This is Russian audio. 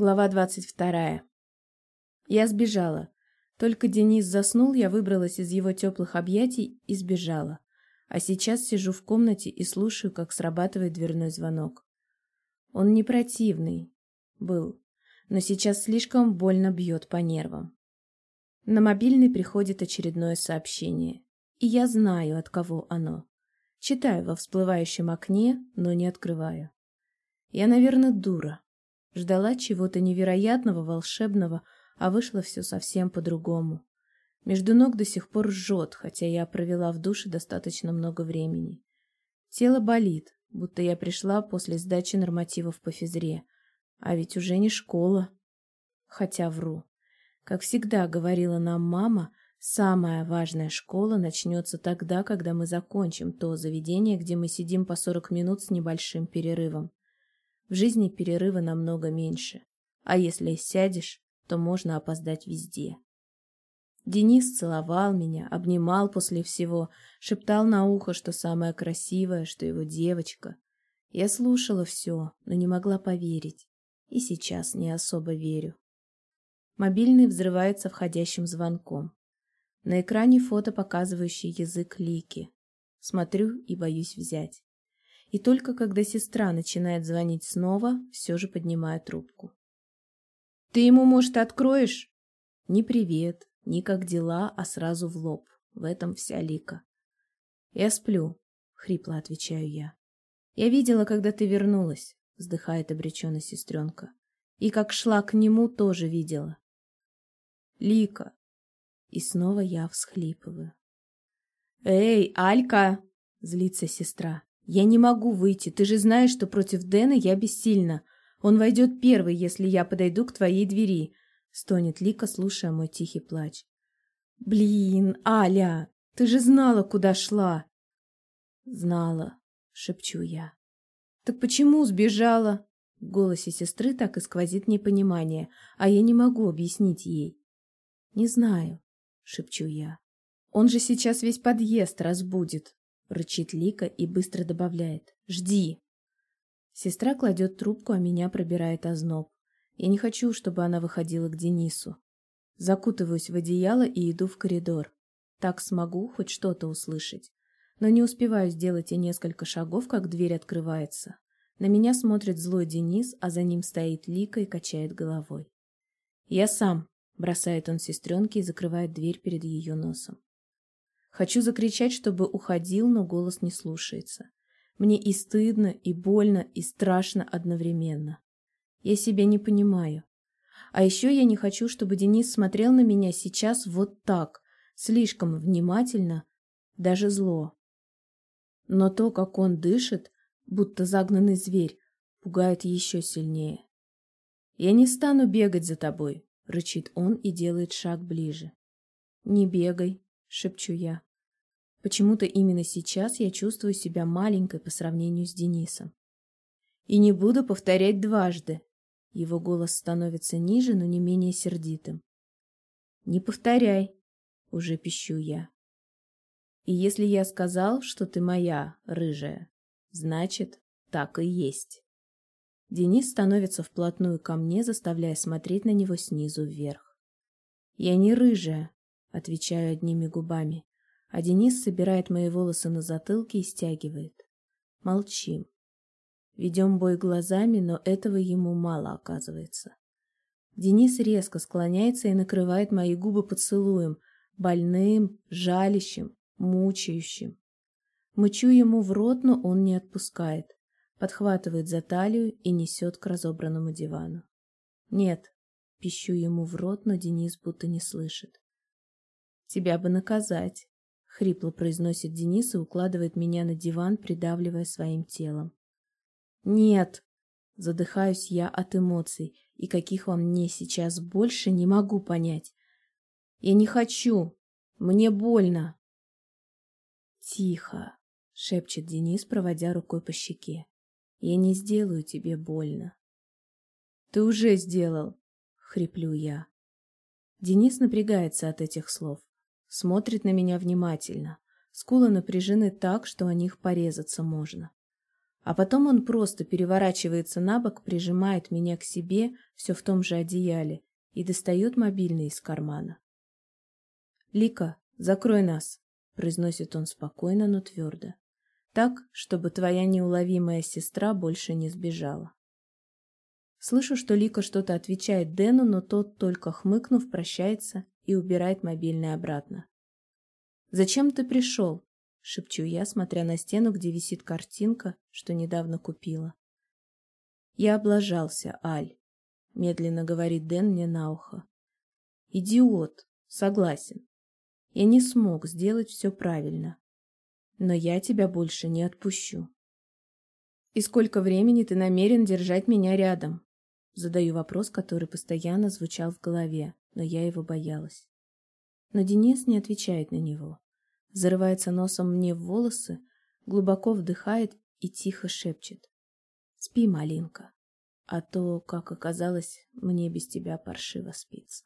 Глава двадцать вторая. Я сбежала. Только Денис заснул, я выбралась из его теплых объятий и сбежала. А сейчас сижу в комнате и слушаю, как срабатывает дверной звонок. Он не противный. Был. Но сейчас слишком больно бьет по нервам. На мобильный приходит очередное сообщение. И я знаю, от кого оно. Читаю во всплывающем окне, но не открываю. Я, наверное, дура. Ждала чего-то невероятного, волшебного, а вышло все совсем по-другому. Между ног до сих пор жжет, хотя я провела в душе достаточно много времени. Тело болит, будто я пришла после сдачи нормативов по физре. А ведь уже не школа. Хотя вру. Как всегда говорила нам мама, самая важная школа начнется тогда, когда мы закончим то заведение, где мы сидим по 40 минут с небольшим перерывом. В жизни перерыва намного меньше. А если сядешь, то можно опоздать везде. Денис целовал меня, обнимал после всего, шептал на ухо, что самое красивое, что его девочка. Я слушала все, но не могла поверить. И сейчас не особо верю. Мобильный взрывается входящим звонком. На экране фото, показывающее язык Лики. Смотрю и боюсь взять. И только когда сестра начинает звонить снова, все же поднимаю трубку. «Ты ему, может, откроешь?» Ни привет, ни как дела, а сразу в лоб. В этом вся лика. «Я сплю», — хрипло отвечаю я. «Я видела, когда ты вернулась», — вздыхает обреченно сестренка. «И как шла к нему, тоже видела». «Лика». И снова я всхлипываю. «Эй, Алька!» — злится сестра. «Я не могу выйти, ты же знаешь, что против Дэна я бессильна. Он войдет первый, если я подойду к твоей двери», — стонет Лика, слушая мой тихий плач. «Блин, Аля, ты же знала, куда шла!» «Знала», — шепчу я. «Так почему сбежала?» В голосе сестры так и сквозит непонимание, а я не могу объяснить ей. «Не знаю», — шепчу я. «Он же сейчас весь подъезд разбудит рычит Лика и быстро добавляет. «Жди!» Сестра кладет трубку, а меня пробирает озноб. Я не хочу, чтобы она выходила к Денису. Закутываюсь в одеяло и иду в коридор. Так смогу хоть что-то услышать. Но не успеваю сделать и несколько шагов, как дверь открывается. На меня смотрит злой Денис, а за ним стоит Лика и качает головой. «Я сам», — бросает он сестренке и закрывает дверь перед ее носом. Хочу закричать, чтобы уходил, но голос не слушается. Мне и стыдно, и больно, и страшно одновременно. Я себя не понимаю. А еще я не хочу, чтобы Денис смотрел на меня сейчас вот так, слишком внимательно, даже зло. Но то, как он дышит, будто загнанный зверь, пугает еще сильнее. «Я не стану бегать за тобой», — рычит он и делает шаг ближе. «Не бегай», шепчу я. Почему-то именно сейчас я чувствую себя маленькой по сравнению с Денисом. И не буду повторять дважды. Его голос становится ниже, но не менее сердитым. Не повторяй, уже пищу я. И если я сказал, что ты моя, рыжая, значит, так и есть. Денис становится вплотную ко мне, заставляя смотреть на него снизу вверх. Я не рыжая, Отвечаю одними губами, а Денис собирает мои волосы на затылке и стягивает. Молчим. Ведем бой глазами, но этого ему мало оказывается. Денис резко склоняется и накрывает мои губы поцелуем, больным, жалящим, мучающим. Мычу ему в рот, но он не отпускает, подхватывает за талию и несет к разобранному дивану. Нет, пищу ему в рот, но Денис будто не слышит. Тебя бы наказать, хрипло произносит Денис и укладывает меня на диван, придавливая своим телом. Нет, задыхаюсь я от эмоций, и каких вам мне сейчас больше не могу понять. Я не хочу, мне больно. Тихо, шепчет Денис, проводя рукой по щеке. Я не сделаю тебе больно. Ты уже сделал, хриплю я. Денис напрягается от этих слов. Смотрит на меня внимательно. Скулы напряжены так, что о них порезаться можно. А потом он просто переворачивается на бок, прижимает меня к себе, все в том же одеяле, и достает мобильный из кармана. «Лика, закрой нас», — произносит он спокойно, но твердо. «Так, чтобы твоя неуловимая сестра больше не сбежала». Слышу, что Лика что-то отвечает Дэну, но тот, только хмыкнув, прощается и убирает мобильный обратно. «Зачем ты пришел?» — шепчу я, смотря на стену, где висит картинка, что недавно купила. «Я облажался, Аль», — медленно говорит Дэн мне на ухо. «Идиот, согласен. Я не смог сделать все правильно. Но я тебя больше не отпущу». «И сколько времени ты намерен держать меня рядом?» Задаю вопрос, который постоянно звучал в голове, но я его боялась. Но Денис не отвечает на него. Зарывается носом мне в волосы, глубоко вдыхает и тихо шепчет. «Спи, малинка, а то, как оказалось, мне без тебя паршиво спится».